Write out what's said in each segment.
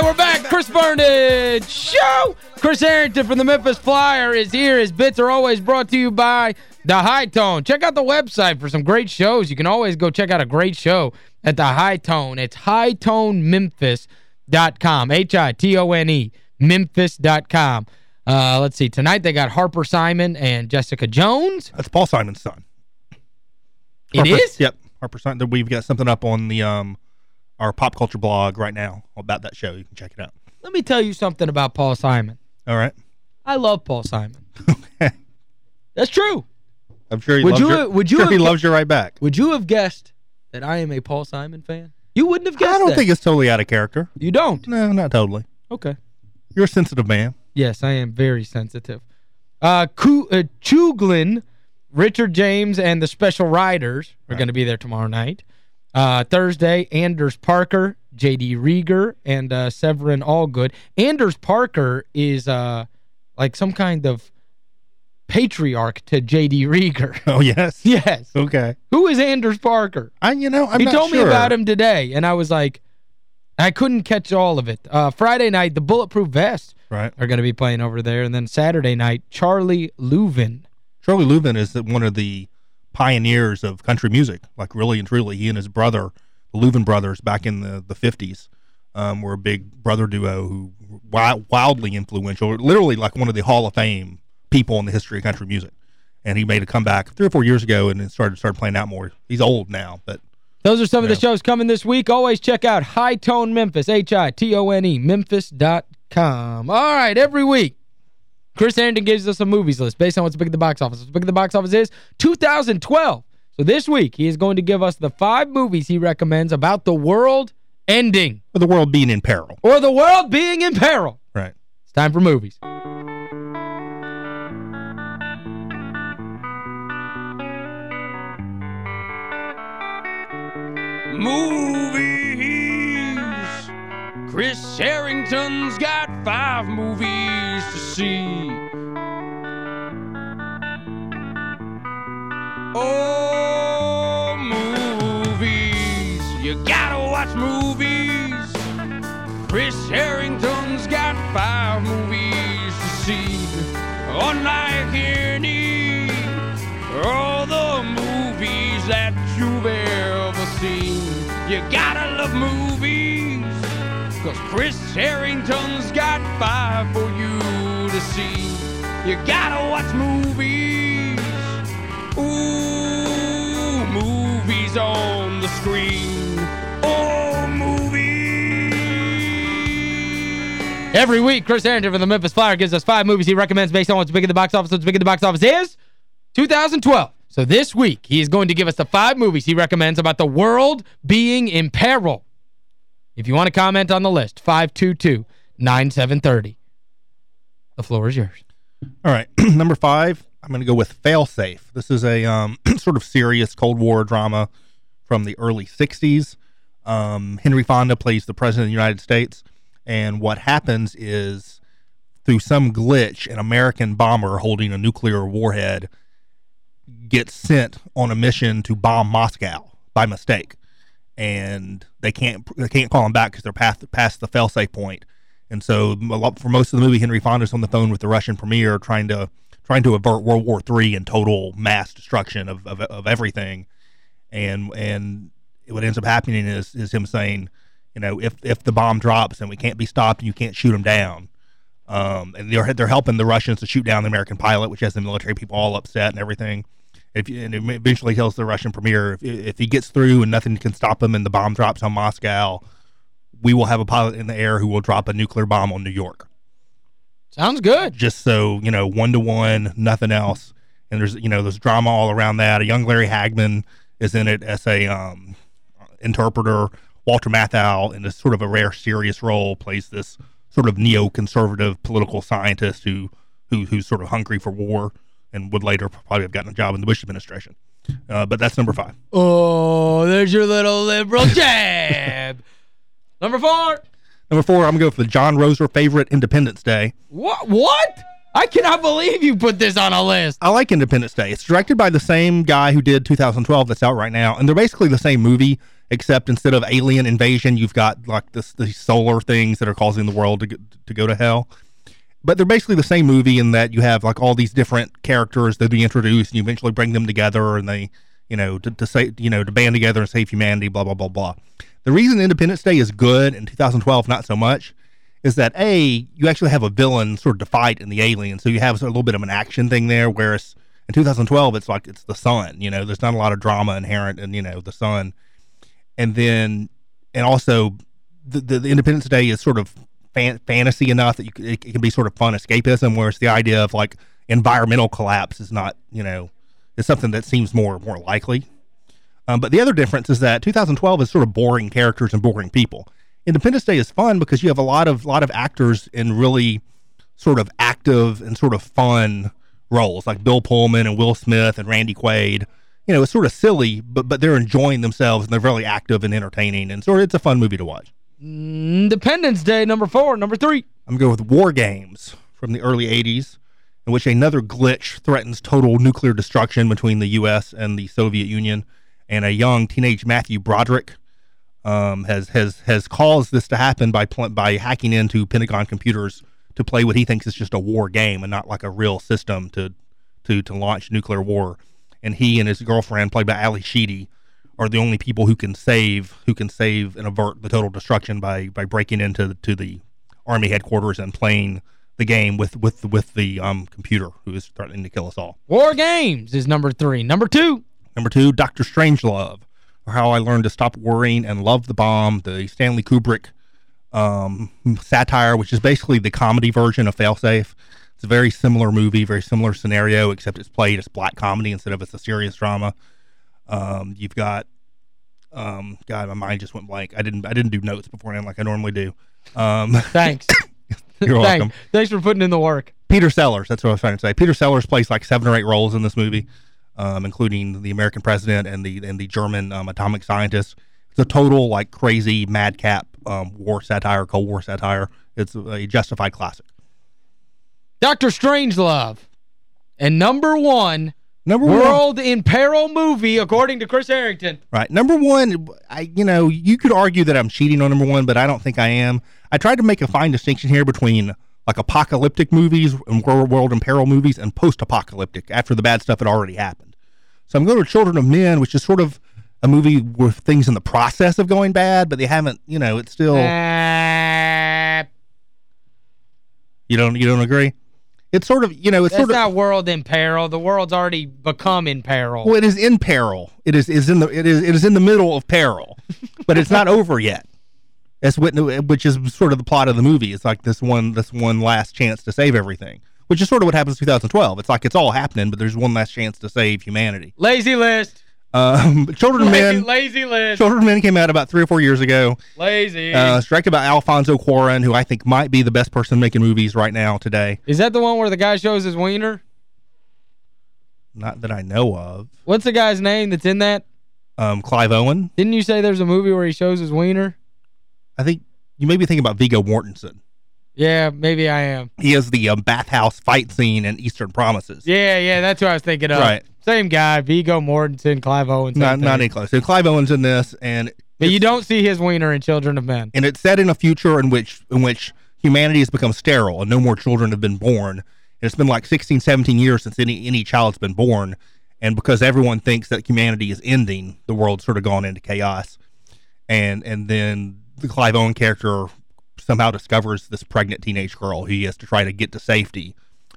right, we're back. Chris Vernon Show. Chris Herrington from the Memphis Flyer is here. His bits are always brought to you by The Hi-Tone. Check out the website for some great shows. You can always go check out a great show at The Hi-Tone. It's hitonememphis.com. H-I-T-O-N-E, memphis.com. Uh, let's see. Tonight they got Harper Simon and Jessica Jones. That's Paul Simon's son. It Harper, is? Yep. Harper Simon. We've got something up on the um our pop culture blog right now about that show. You can check it out. Let me tell you something about Paul Simon. All right. I love Paul Simon. okay. That's true. I'm sure he Would loves you- would you sure have he loves you right back. Would you have guessed that I am a Paul Simon fan? You wouldn't have guessed I don't that. think it's totally out of character. You don't? No, not totally. Okay. You're a sensitive man. Yes, I am very sensitive. Uh, Ku uh Chuglin, Richard James, and the Special Riders are going to be there tomorrow night. Uh, Thursday, Anders Parker, J.D. Reager, and uh, Severin Allgood. Anders Parker is uh, like some kind of patriarch to J.D. Reager. Oh, yes? yes. Okay. Who is Anders Parker? I, you know, I'm he told me about him today, and I was like, I couldn't catch all of it. Uh, Friday night, the Bulletproof Vest Right. are going to be playing over there. And then Saturday night, Charlie Louvin. Charlie Louvin is one of the pioneers of country music, like really and truly. He and his brother, the Louvin brothers, back in the, the 50s, um, were a big brother duo who wildly influential, literally like one of the Hall of Fame people in the history of country music. And he made a comeback three or four years ago and started started playing out more. He's old now, but Those are some of the shows coming this week. Always check out Hi-Tone Memphis, H-I-T-O-N-E, memphis.com. All right, every week, Chris Herrington gives us a movies list based on what's big at the box office. What's big at the box office is 2012. So this week, he is going to give us the five movies he recommends about the world ending for the world being in peril. or the world being in peril. Right. It's time for movies. Movies. Chris Herrington's got five movies Oh, movies. You gotta watch movies. Chris Herrington's got five movies to see. Unlike any all the movies that you've ever seen. You gotta love movies, cause Chris Herrington's got five for you see. You gotta watch movies, ooh, movies on the screen. Oh. Every week, Chris Herrington from the Memphis Flyer gives us five movies he recommends based on what's big at the box office. What's big at the box office is 2012. So this week, he is going to give us the five movies he recommends about the world being in peril. If you want to comment on the list, 522-9730. The floor is yours. All right, number five, I'm going to go with Failsafe. This is a um, sort of serious Cold War drama from the early 60s. Um, Henry Fonda plays the President of the United States, and what happens is through some glitch, an American bomber holding a nuclear warhead gets sent on a mission to bomb Moscow by mistake, and they can't they can't call him back because they're past past the failsafe point. And so, lot, for most of the movie, Henry Fonda's on the phone with the Russian premier, trying to trying to avert World War III and total mass destruction of, of, of everything. And and what ends up happening is is him saying, you know, if if the bomb drops and we can't be stopped and you can't shoot them down, um, and they're they're helping the Russians to shoot down the American pilot, which has the military people all upset and everything. If and eventually tells the Russian premier if if he gets through and nothing can stop him and the bomb drops on Moscow, we will have a pilot in the air who will drop a nuclear bomb on New York. Sounds good. Just so you know, one to one, nothing else. And there's you know there's drama all around that. A young Larry Hagman is in it as a um, interpreter. Walter Matthau, in a sort of a rare serious role, plays this sort of neoconservative political scientist who who who's sort of hungry for war and would later probably have gotten a job in the Bush administration. Uh, but that's number five. Oh, there's your little liberal jab. Number four. Number four, I'm gonna go for the John Roser favorite Independence Day. What? What? I cannot believe you put this on a list. I like Independence Day. It's directed by the same guy who did 2012 that's out right now, and they're basically the same movie, except instead of alien invasion, you've got like this these solar things that are causing the world to go, to go to hell. But they're basically the same movie in that you have like all these different characters that be introduced, and you eventually bring them together, and they, you know, to, to say, you know, to band together and save humanity. Blah blah blah blah. The reason Independence Day is good in 2012, not so much, is that a you actually have a villain sort of to fight in the alien, so you have a little bit of an action thing there. Whereas in 2012, it's like it's the sun. You know, there's not a lot of drama inherent in you know the sun, and then and also the the, the Independence Day is sort of fan, fantasy enough that you, it, it can be sort of fun escapism. Whereas the idea of like environmental collapse is not you know is something that seems more more likely. Um, but the other difference is that 2012 is sort of boring characters and boring people. Independence Day is fun because you have a lot of lot of actors in really sort of active and sort of fun roles, like Bill Pullman and Will Smith and Randy Quaid. You know, it's sort of silly, but but they're enjoying themselves and they're really active and entertaining, and sort of it's a fun movie to watch. Independence Day, number four. Number three. I'm going to go with War Games from the early 80s, in which another glitch threatens total nuclear destruction between the U.S. and the Soviet Union, and a young teenage Matthew Broderick um, has has has caused this to happen by pl- by hacking into Pentagon computers to play what he thinks is just a war game and not like a real system to to to launch nuclear war. And he and his girlfriend, played by Ally Sheedy, are the only people who can save who can save and avert the total destruction by by breaking into the, to the army headquarters and playing the game with with with the um computer who is threatening to kill us all. War Games is number three. Number two. Number two, Doctor Strangelove or How I Learned to Stop Worrying and Love the Bomb, the Stanley Kubrick um, satire, which is basically the comedy version of Failsafe. It's a very similar movie, very similar scenario, except it's played as black comedy instead of it's a serious drama. Um, you've got, um, God, my mind just went blank. I didn't, I didn't do notes beforehand like I normally do. Um, Thanks. you're Thanks. welcome. Thanks for putting in the work. Peter Sellers. That's what I was trying to say. Peter Sellers plays like seven or eight roles in this movie, um, including the American president and the and the German um, atomic scientist. It's a total like crazy madcap um, war satire, Cold War satire. It's a justified classic. Dr. Strangelove. And number one, Number one, World in Peril movie, according to Chris Herrington. right? Number one, I you know you could argue that I'm cheating on number one, but I don't think I am. I tried to make a fine distinction here between like apocalyptic movies and world world in peril movies and post-apocalyptic after the bad stuff had already happened. So I'm going to Children of Men, which is sort of a movie with things in the process of going bad, but they haven't, you know, it's still Uh, you don't you don't agree? It's sort of, you know, it's sort of not World in Peril. The world's already become in peril. well, it is in peril. It is is in the it is it is in the middle of peril, but it's not over yet. That's which is sort of the plot of the movie. It's like this one this one last chance to save everything, which is sort of what happens in 2012. It's like it's all happening, but there's one last chance to save humanity. Lazy list. Um, Children of Lazy, Men. lazy list. Children of Men came out about three or four years ago. Lazy. Uh, it's directed by Alfonso Cuarón, who I think might be the best person making movies right now today. Is that the one where the guy shows his wiener? Not that I know of. What's the guy's name that's in that? Um, Clive Owen. Didn't you say there's a movie where he shows his wiener? I think you may be thinking about Viggo Mortensen. Yeah, maybe I am. He is the um, bathhouse fight scene in Eastern Promises. Yeah, yeah, that's what I was thinking of. Right. Same guy, Viggo Mortensen, Clive Owen. same Not, not any close. So Clive Owen's in this, and But you don't see his wiener in Children of Men. and it's set in a future in which in which humanity has become sterile and no more children have been born. And it's been like 16, 17 years since any any child's been born, and because everyone thinks that humanity is ending, the world's sort of gone into chaos. And and then the Clive Owen character somehow discovers this pregnant teenage girl who he has to try to get to safety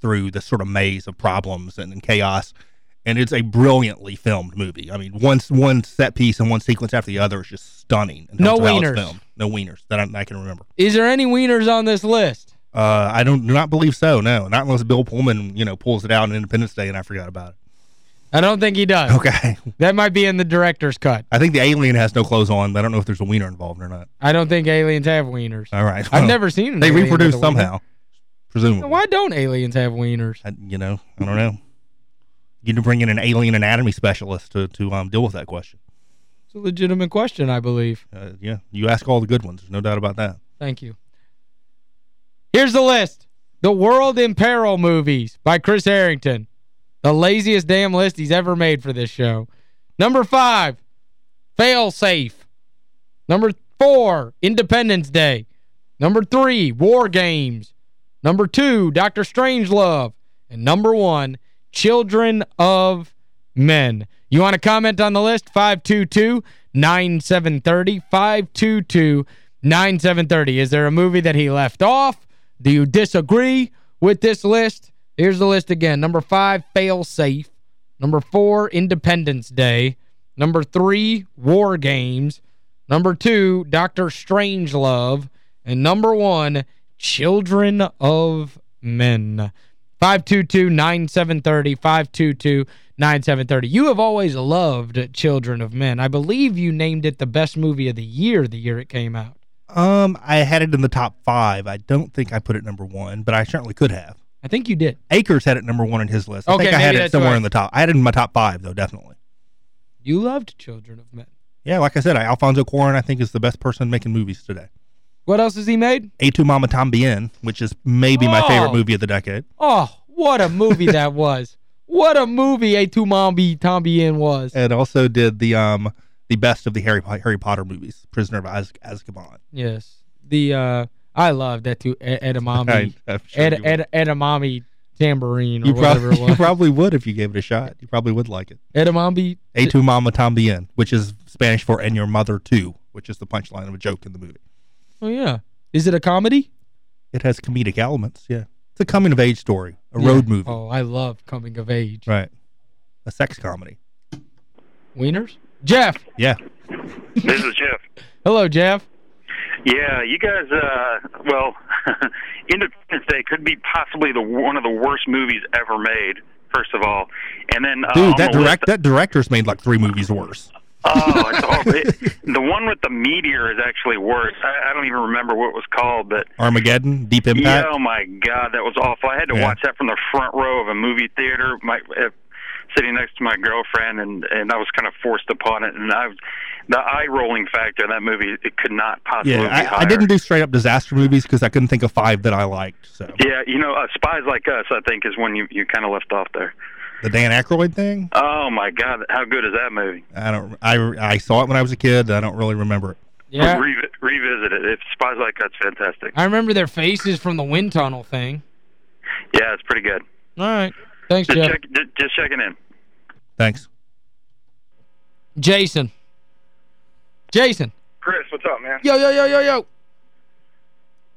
through this sort of maze of problems and, and chaos. And it's a brilliantly filmed movie. I mean, one one set piece and one sequence after the other is just stunning. in No terms of how it's wieners. No wieners that I, I can remember. Is there any wieners on this list? Uh, I don't do not believe so. No, not unless Bill Pullman, you know, pulls it out on Independence Day and I forgot about it. I don't think he does. Okay, That might be in the director's cut. I think the alien has no clothes on, I don't know if there's a wiener involved or not. I don't think aliens have wieners. All right, I've never seen an They reproduce with a wiener. somehow, presumably. Why don't aliens have wieners? I, you know, I don't know. You need to bring in an alien anatomy specialist to to um, deal with that question. It's a legitimate question, I believe. Uh, yeah, you ask all the good ones. There's no doubt about that. Thank you. Here's the list. The World in Peril movies by Chris Herrington. The laziest damn list he's ever made for this show. Number five, Fail Safe Number four, Independence Day. Number three, War Games. Number two, Doctor Strangelove. And number one, Children of Men. You want to comment on the list? 522-9730. 522-9730. Is there a movie that he left off? Do you disagree with this list? Here's the list again. Number five, Fail Safe. Number four, Independence Day. Number three, War Games. Number two, Doctor Strangelove. And number one, Children of Men. 522-9730, 522-9730. You have always loved Children of Men. I believe you named it the best movie of the year the year it came out. Um, I had it in the top five. I don't think I put it number one, but I certainly could have. I think you did. Akers had it number one in his list. I Okay, think I had it somewhere right. in the top. I had it in my top five, though, definitely. You loved Children of Men. Yeah, like I said, Alfonso Cuarón, I think, is the best person making movies today. What else has he made? A Tu Mama Tambien, which is maybe my Oh. favorite movie of the decade. Oh, what a movie that was. What a movie A Tu Mambi Tambien was. And also did the um the best of the Harry Harry Potter movies, Prisoner of Az Azkaban. Yes. The uh I love that too edamame. I- sure Ed. Ed, edamame tambourine or You whatever probably, it you probably would if you gave it a shot. You probably would like it. edamame. A Tu Mama Tambien, which is Spanish for And Your Mother Too, which is the punchline of a joke in the movie. Oh yeah. Is it a comedy? It has comedic elements, yeah. It's a coming of age story, a Yeah. road movie. Oh, I love coming of age. Right. A sex comedy. Wieners? Jeff. Yeah. This is Jeff. Hello, Jeff. Yeah, you guys. Uh, well, Independence Day could be possibly the one of the worst movies ever made. First of all, and then uh, Dude, that direct that director's made like three movies worse. Oh, it's horrible. It- the one with the meteor is actually worse. I, I don't even remember what it was called, but Armageddon, Deep Impact. yeah, oh my god, that was awful. I had to Yeah. watch that from the front row of a movie theater. My uh, sitting next to my girlfriend, and and I was kind of forced upon it, and I was the eye rolling factor in that movie. It could not possibly be Yeah, I, higher. I didn't do straight up disaster movies because I couldn't think of five that I liked. So Yeah, you know, uh, Spies Like Us, I think, is one you, you kind of left off there. the Dan Aykroyd thing, Oh, my God, how good is that movie? I don't. I I saw it when I was a kid. I don't really remember it. Yeah. Revi- revisit it. If Spies Like Us, fantastic. I remember their faces from the wind tunnel thing. Yeah, it's pretty good. All right. Thanks, Just, Jeff. check, just, just checking in. Thanks. Jason. Jason. Chris, what's up, man? Yo, yo, yo, yo, yo.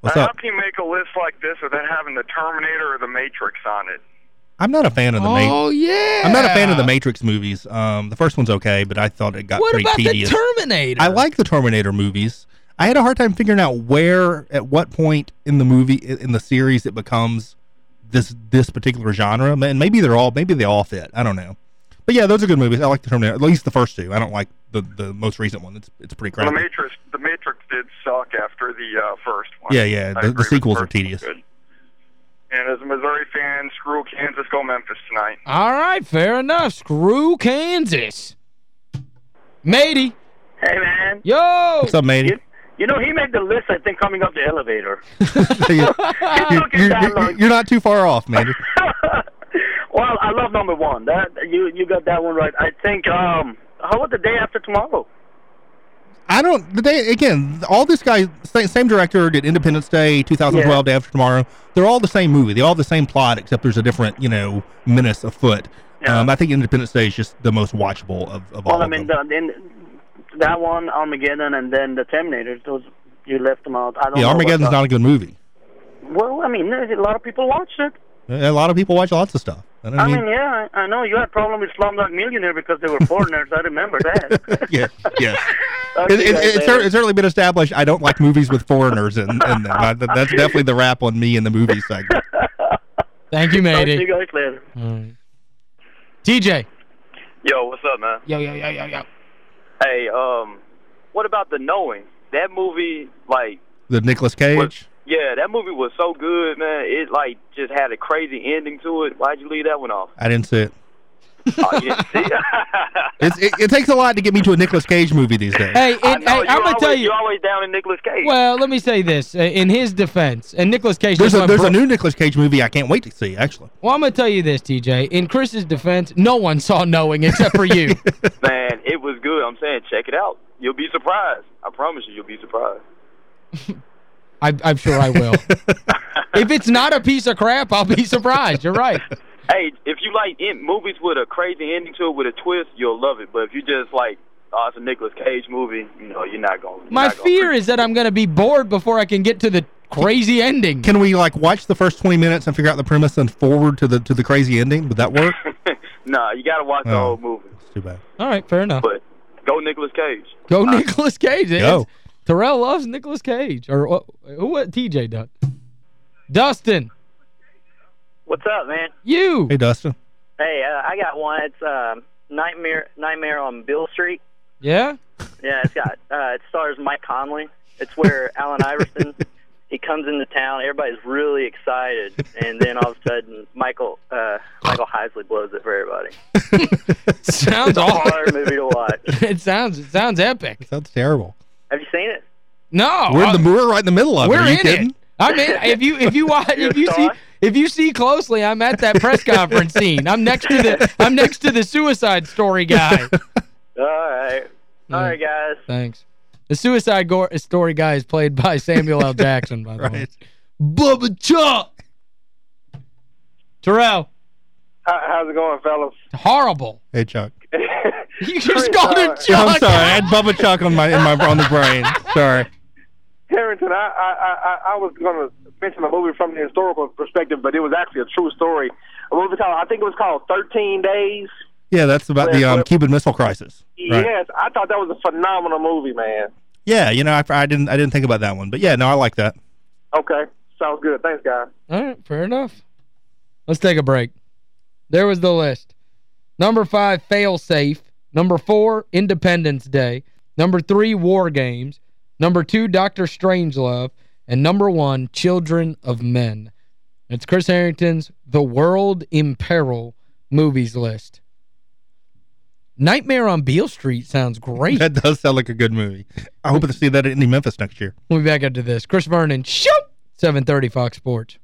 What's Uh, up? How can you make a list like this without having the Terminator or the Matrix on it? I'm not a fan of the Matrix. Oh, yeah. I'm not a fan of the Matrix movies. Um, the first one's okay, but I thought it got What pretty about tedious. the Terminator? I like the Terminator movies. I had a hard time figuring out where, at what point in the movie, in the series, it becomes this this particular genre. And maybe they're all, maybe they all fit. I don't know. But yeah, those are good movies. I like the Terminator. At least the first two. I don't like the the most recent one. It's it's pretty Well, crappy. the Matrix, the Matrix did suck after the uh, first one. Yeah, yeah. I The, agree the sequels are tedious. And as a Missouri fan, screw Kansas, go Memphis tonight. All right, fair enough. Screw Kansas. Matey. Hey man, Yo. What's up, matey? you, you know he made the list. I think coming up the elevator. you're, you're- you're- you're not too far off, man. Well, I love number one. That you you got that one right. I think. Um, how about the day after tomorrow? I don't. The day again. All this guy, same, same director did Independence Day, 2012, Day After Tomorrow. They're all the same movie. They all have the same plot, except there's a different, you know, menace afoot. Yeah. Um, I think Independence Day is just the most watchable of, of all Well, I of mean, the, in, that one, Armageddon, and then the Terminator. Those you left them out. I don't yeah, know. Armageddon's not a good movie. Well, I mean, a lot of people watch it. A lot of people watch lots of stuff. And I I mean, mean, yeah, I I know you had problem with Slumdog Millionaire because they were foreigners. I remember that. yeah, yeah. Talk It, it, it's, cer- it's certainly been established. I don't like movies with foreigners in, in them. I, that's definitely the rap on me in the movie segment. Thank you, Talk to Matey. you guys later. All right. TJ. Yo, what's up, man? Yo, yo, yo, yo, yo. Hey, um, what about the Knowing? That movie, like, The Nicolas Cage. was, yeah, that movie was so good, man. It like just had a crazy ending to it. Why'd you leave that one off? I didn't see it. Oh, you didn't see? It's, it. It takes a lot to get me to a Nicolas Cage movie these days. Hey, I and, know, hey you're I'm going to tell you. You're always down in Nicolas Cage. Well, let me say this. uh, In his defense, and Nicolas Cage There's a there's a new Nicolas Cage movie I can't wait to see, actually. Well, I'm going to tell you this, TJ. In Chris's defense, no one saw Knowing except for you. man, it was good. I'm saying check it out. You'll be surprised. I promise you, you'll be surprised. I, I'm sure I will. if it's not a piece of crap, I'll be surprised. You're right. Hey, if you like in, movies with a crazy ending to it with a twist, you'll love it. But if you just like, oh, it's a Nicolas Cage movie, you know, you're not going. To. My fear is that I'm going to be bored before I can get to the crazy ending. Can we like watch the first 20 minutes and figure out the premise and forward to the to the crazy ending? Would that work? nah, you got to watch the Oh. whole movie. It's too bad. All right, fair enough. But go Nicolas Cage. Go Nicolas Cage. Go. It's- Terrell loves Nicolas Cage. Or what, who what TJ does. Dustin, What's up, man? you. Hey, Dustin. Hey, uh, I got one. It's um, Nightmare Nightmare on Beale Street. Yeah? Yeah, it's got uh, it stars Mike Conley. It's where Allen Iverson he comes into town. Everybody's really excited, and then all of a sudden, Michael uh, Michael Heisley blows it for everybody. sounds It's a awful. hard movie to watch. it sounds it sounds epic. Sounds terrible. Have you seen it? No. we're, I- in the, we're right in the middle of it. we're it. Are you in kidding? it. I mean, if you if you watch if you see if you see closely, I'm at that press conference scene. I'm next to the I'm next to the suicide story guy. All right, all right, guys. Thanks. The suicide story guy is played by Samuel L. Jackson, by the way. Right. Bubba Chuck. Terrell, how's it going, fellas? horrible. Hey, Chuck. You just called him Chuck. I'm sorry. I had Bubba Chuck on my in my on the brain. Sorry. Herrington, I, I, I, I was going to mention a movie from the historical perspective, but it was actually a true story. A movie called, I think it was called 13 Days. Yeah, that's about the um, Cuban Missile Crisis. Right. Yes, I thought that was a phenomenal movie, man. Yeah, you know, I, I didn't I didn't think about that one, but yeah, no, I like that. Okay, sounds good. Thanks, guys. All right, fair enough. Let's take a break. There was the list. Number five, Fail Safe. Number four, Independence Day. Number three, War Games. Number two, Doctor Strangelove. And number one, Children of Men. It's Chris Herrington's The World in Peril movies list. Nightmare on Beale Street sounds great. That does sound like a good movie. I hope to see that in Memphis next year. We'll be back after this. Chris Vernon, shoot! 730 Fox Sports.